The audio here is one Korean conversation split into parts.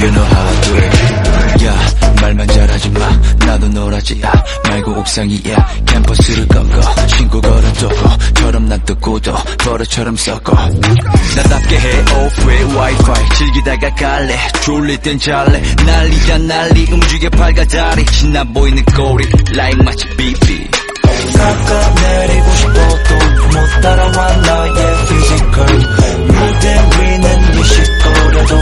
You know how I do it. 야 말만 잘하지 마. 나도 놀아지 야. 말고 옥상이야. 캠퍼스를 꺾어. 신고 걸은 도고처럼 난 뜨고도 버릇처럼 섞어. 나답게 해. 오프의 와이파이 즐기다가 갈래. 졸릴 땐 잘래. 난리야 난리. 움직여 다리. 신나 보이는 꼬리. Like 마치 비비 깎아내리고 싶어 도 못 따라와 너의 피지컬 무대 위는 미식거려도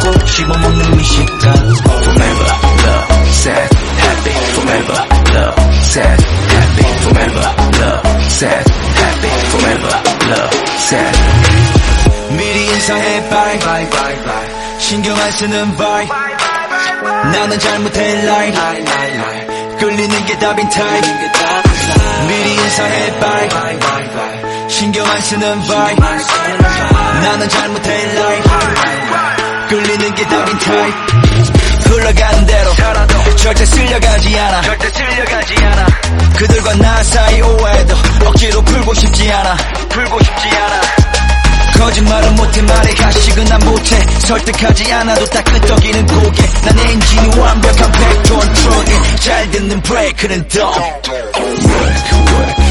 꾹꾹 씹어먹는 미식가 forever love sad happy forever love sad happy forever love sad happy forever love sad 미리 인사해 bye bye bye bye 신경 안 쓰는 bye 나는 잘못해 lie lie lie lie 끌리는 게 답인 타입 미리 인사해 bye. 신경 안 쓰는 vibe 나는 잘 못해 lie 끌리는 게 답인 타입 흘러가는 대로 살아도 절대 쓸려가지 않아. 절대 쓸려가지 않아 그들과 나 사이 오해도 억지로 풀고 싶지 않아. 풀고 싶지 않아 거짓말은 못해 말해 가식은 난 못해. 설득하지 않아도 다 끄떡이는 고개. 난 엔진이 완벽한 100톤 트럭에. 잘 듣는 브레이크는 더 work.